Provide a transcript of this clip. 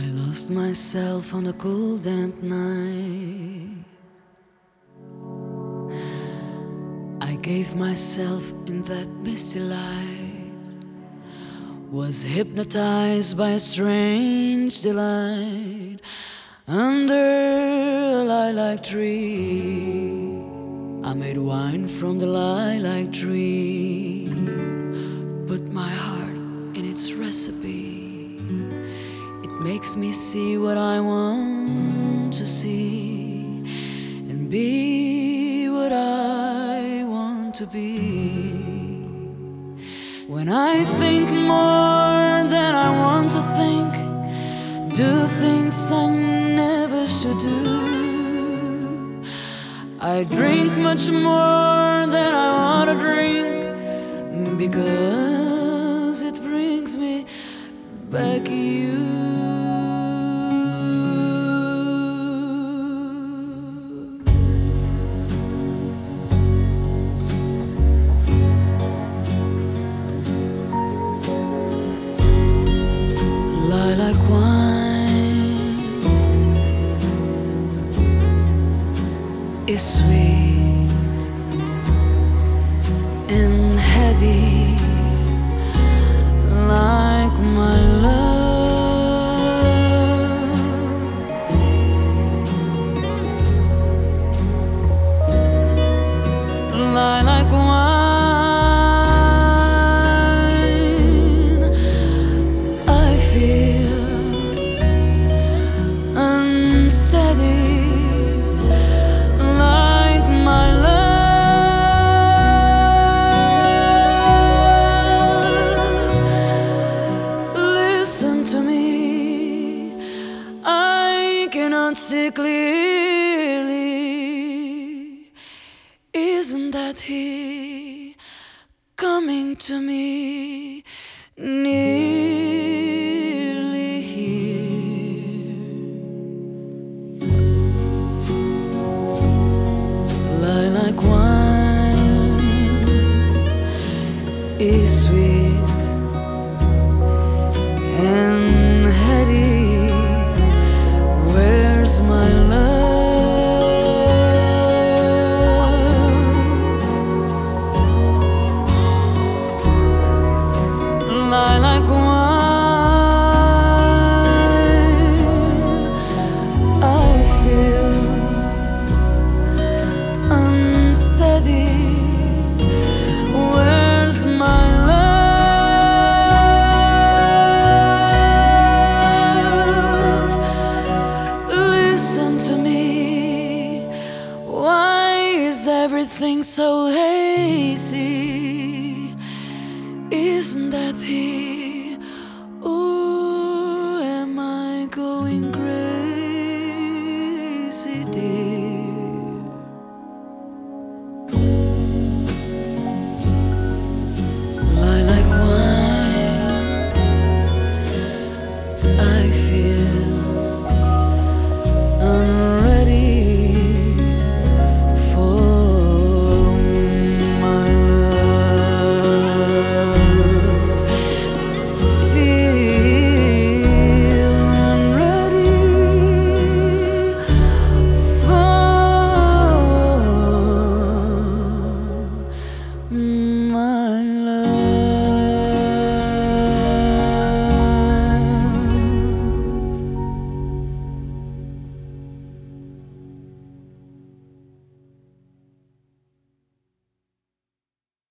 I lost myself on a cold, damp night. I gave myself in that misty light. Was hypnotized by a strange delight under a lilac tree. I made wine from the lilac tree, makes me see what I want to see and be what I want to be. When I think more than I want to think, do things I never should do. I drink much more than I want to drink because it brings me back you. Is sweet and heavy like my love. Lilac wine, I feel unsteady I cannot see clearly. Isn't that he coming to me nearly here? Lilac wine is sweet My love? Wine, I feel unsteady. Is everything so hazy? Isn't that he?